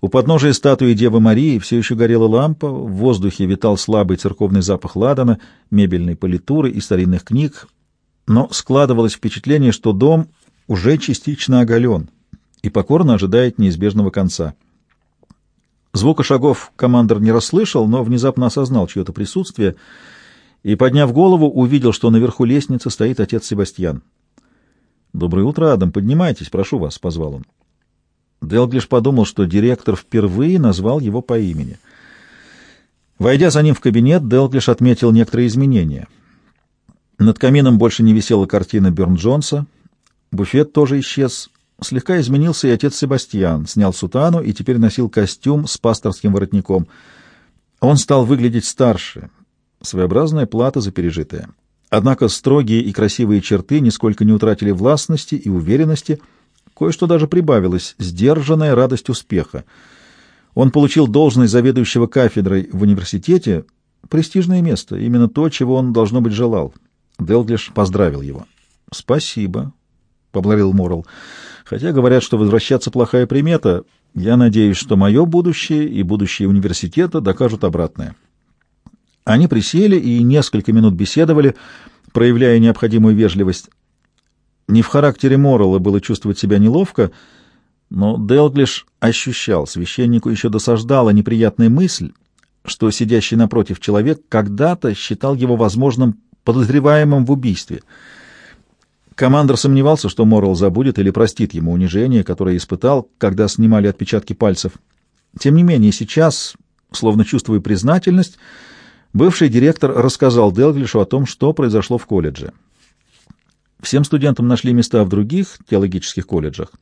У подножия статуи Девы Марии все еще горела лампа, в воздухе витал слабый церковный запах ладана, мебельной политуры и старинных книг, но складывалось впечатление, что дом уже частично оголен и покорно ожидает неизбежного конца. Звука шагов командор не расслышал, но внезапно осознал чье-то присутствие и, подняв голову, увидел, что наверху лестницы стоит отец Себастьян. «Доброе утро, Адам, поднимайтесь, прошу вас», — позвал он. Делглиш подумал, что директор впервые назвал его по имени. Войдя за ним в кабинет, Делглиш отметил некоторые изменения. Над камином больше не висела картина Бёрн-Джонса, буфет тоже исчез, слегка изменился и отец Себастьян, снял сутану и теперь носил костюм с пасторским воротником. Он стал выглядеть старше, своеобразная плата за пережитое. Однако строгие и красивые черты нисколько не утратили властности и уверенности — Кое-что даже прибавилось, сдержанная радость успеха. Он получил должность заведующего кафедрой в университете, престижное место, именно то, чего он, должно быть, желал. Делглиш поздравил его. «Спасибо», — поблагодарил Моррелл. «Хотя говорят, что возвращаться плохая примета, я надеюсь, что мое будущее и будущее университета докажут обратное». Они присели и несколько минут беседовали, проявляя необходимую вежливость. Не в характере Моррелла было чувствовать себя неловко, но Делглиш ощущал, священнику еще досаждала неприятная мысль, что сидящий напротив человек когда-то считал его возможным подозреваемым в убийстве. Командор сомневался, что Моррелл забудет или простит ему унижение, которое испытал, когда снимали отпечатки пальцев. Тем не менее, сейчас, словно чувствуя признательность, бывший директор рассказал Делглишу о том, что произошло в колледже. Всем студентам нашли места в других теологических колледжах,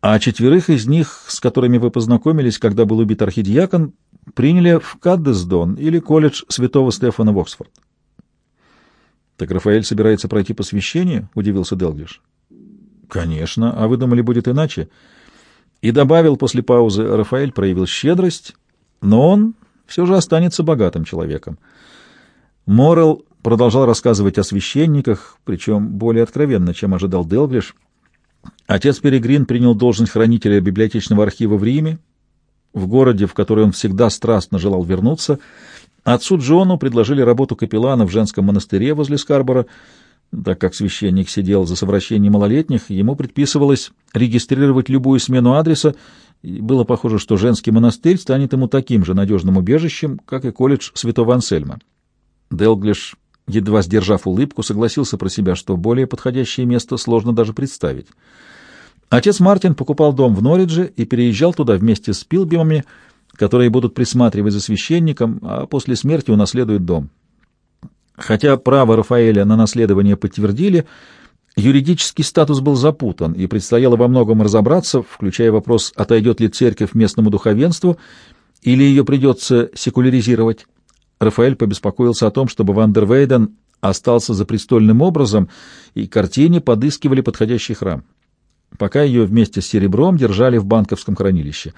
а четверых из них, с которыми вы познакомились, когда был убит архидиакон, приняли в Каддесдон или колледж святого Стефана в Оксфорд. «Так Рафаэль собирается пройти посвящение?» — удивился Делглиш. «Конечно. А вы думали, будет иначе?» И добавил после паузы, Рафаэль проявил щедрость, но он все же останется богатым человеком. Морел продолжал рассказывать о священниках, причем более откровенно, чем ожидал Делглиш. Отец Перегрин принял должность хранителя библиотечного архива в Риме, в городе, в который он всегда страстно желал вернуться. Отцу Джону предложили работу капеллана в женском монастыре возле Скарбора, так как священник сидел за совращение малолетних, ему предписывалось регистрировать любую смену адреса, и было похоже, что женский монастырь станет ему таким же надежным убежищем, как и колледж святого Ансельма. Делглиш едва сдержав улыбку, согласился про себя, что более подходящее место сложно даже представить. Отец Мартин покупал дом в Норридже и переезжал туда вместе с Пилбимами, которые будут присматривать за священником, а после смерти унаследуют дом. Хотя право Рафаэля на наследование подтвердили, юридический статус был запутан, и предстояло во многом разобраться, включая вопрос, отойдет ли церковь местному духовенству или ее придется секуляризировать. Рафаэль побеспокоился о том, чтобы Вандервейден остался за престольным образом, и картине подыскивали подходящий храм. Пока ее вместе с серебром держали в банковском хранилище.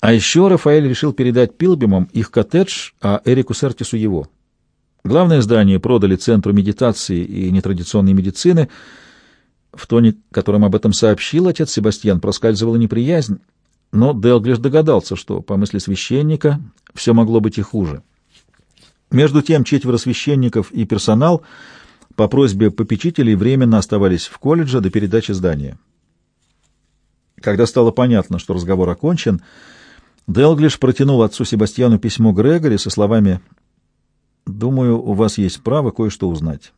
А еще Рафаэль решил передать Пилбимам их коттедж, а Эрику Сертису его. Главное здание продали Центру медитации и нетрадиционной медицины. В тоне, которым об этом сообщил отец Себастьян, проскальзывала неприязнь, но Делглиш догадался, что, по мысли священника, все могло быть и хуже. Между тем четверо священников и персонал по просьбе попечителей временно оставались в колледже до передачи здания. Когда стало понятно, что разговор окончен, Делглиш протянул отцу Себастьяну письмо Грегори со словами «Думаю, у вас есть право кое-что узнать».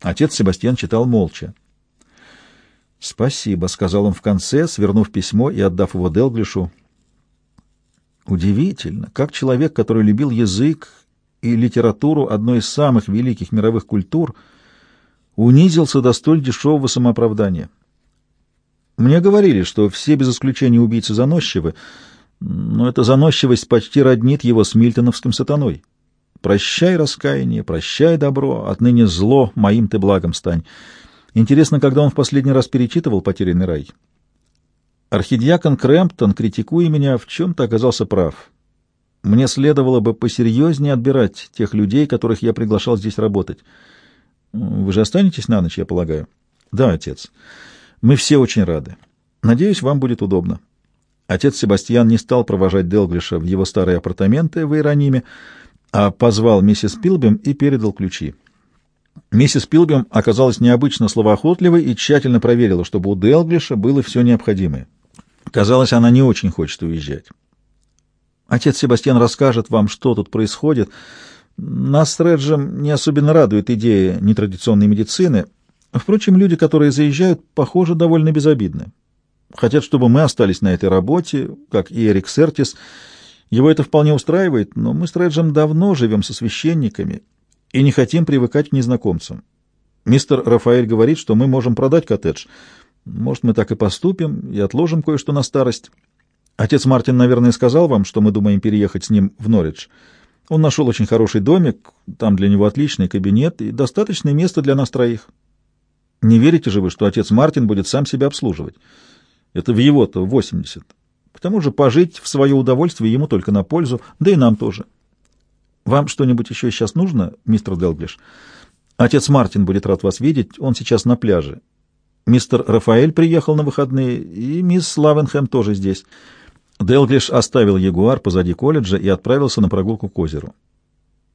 Отец Себастьян читал молча. «Спасибо», — сказал он в конце, свернув письмо и отдав его Делглишу. Удивительно, как человек, который любил язык и литературу одной из самых великих мировых культур, унизился до столь дешевого самооправдания. Мне говорили, что все без исключения убийцы заносчивы, но эта заносчивость почти роднит его с мильтоновским сатаной. Прощай раскаяние, прощай добро, отныне зло моим ты благом стань. Интересно, когда он в последний раз перечитывал «Потерянный рай». Архидиакон Крэмптон, критикуя меня, в чем-то оказался прав. Мне следовало бы посерьезнее отбирать тех людей, которых я приглашал здесь работать. Вы же останетесь на ночь, я полагаю? Да, отец. Мы все очень рады. Надеюсь, вам будет удобно. Отец Себастьян не стал провожать Делглиша в его старые апартаменты в Иерониме, а позвал миссис Пилбем и передал ключи. Миссис Пилбем оказалась необычно словоохотливой и тщательно проверила, чтобы у Делглиша было все необходимое. Казалось, она не очень хочет уезжать. Отец Себастьян расскажет вам, что тут происходит. Нас с Реджем не особенно радует идея нетрадиционной медицины. Впрочем, люди, которые заезжают, похоже, довольно безобидны. Хотят, чтобы мы остались на этой работе, как и Эрик Сертис. Его это вполне устраивает, но мы с Реджем давно живем со священниками и не хотим привыкать к незнакомцам. Мистер Рафаэль говорит, что мы можем продать коттедж. Может, мы так и поступим и отложим кое-что на старость. Отец Мартин, наверное, сказал вам, что мы думаем переехать с ним в Норридж. Он нашел очень хороший домик, там для него отличный кабинет и достаточное место для нас троих. Не верите же вы, что отец Мартин будет сам себя обслуживать? Это в его-то 80. К тому же пожить в свое удовольствие ему только на пользу, да и нам тоже. Вам что-нибудь еще сейчас нужно, мистер Делглиш? Отец Мартин будет рад вас видеть, он сейчас на пляже. Мистер Рафаэль приехал на выходные, и мисс Лавенхэм тоже здесь. Делглиш оставил ягуар позади колледжа и отправился на прогулку к озеру.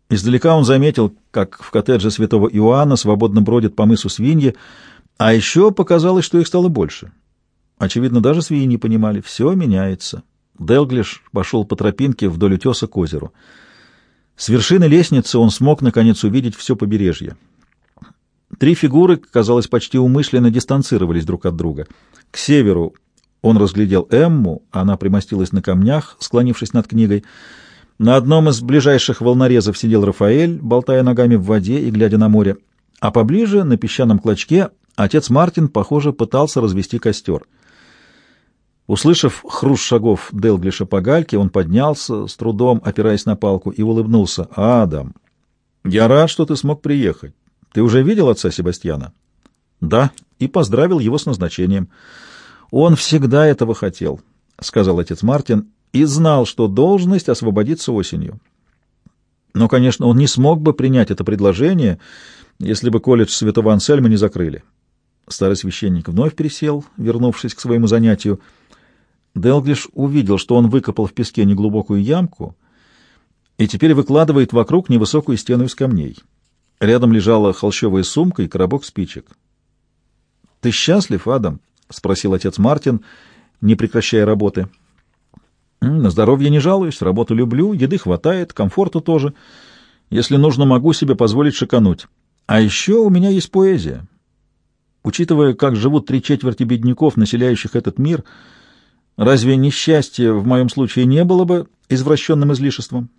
Издалека он заметил, как в коттедже святого Иоанна свободно бродит по мысу свиньи, а еще показалось, что их стало больше. Очевидно, даже свиньи понимали, все меняется. Делглиш пошел по тропинке вдоль утеса к озеру. С вершины лестницы он смог, наконец, увидеть все побережье. Три фигуры, казалось, почти умышленно дистанцировались друг от друга. К северу он разглядел Эмму, она примостилась на камнях, склонившись над книгой. На одном из ближайших волнорезов сидел Рафаэль, болтая ногами в воде и глядя на море. А поближе, на песчаном клочке, отец Мартин, похоже, пытался развести костер. Услышав хруст шагов Делглиша по гальке, он поднялся, с трудом опираясь на палку, и улыбнулся. «Адам, я рад, что ты смог приехать. Ты уже видел отца Себастьяна?» «Да, и поздравил его с назначением». Он всегда этого хотел, — сказал отец Мартин, — и знал, что должность освободится осенью. Но, конечно, он не смог бы принять это предложение, если бы колледж святого Ансельма не закрыли. Старый священник вновь пересел, вернувшись к своему занятию. Делглиш увидел, что он выкопал в песке неглубокую ямку и теперь выкладывает вокруг невысокую стену из камней. Рядом лежала холщовая сумка и коробок спичек. — Ты счастлив, Адам? —— спросил отец Мартин, не прекращая работы. «На здоровье не жалуюсь, работу люблю, еды хватает, комфорта тоже. Если нужно, могу себе позволить шикануть. А еще у меня есть поэзия. Учитывая, как живут три четверти бедняков, населяющих этот мир, разве несчастье в моем случае не было бы извращенным излишеством?»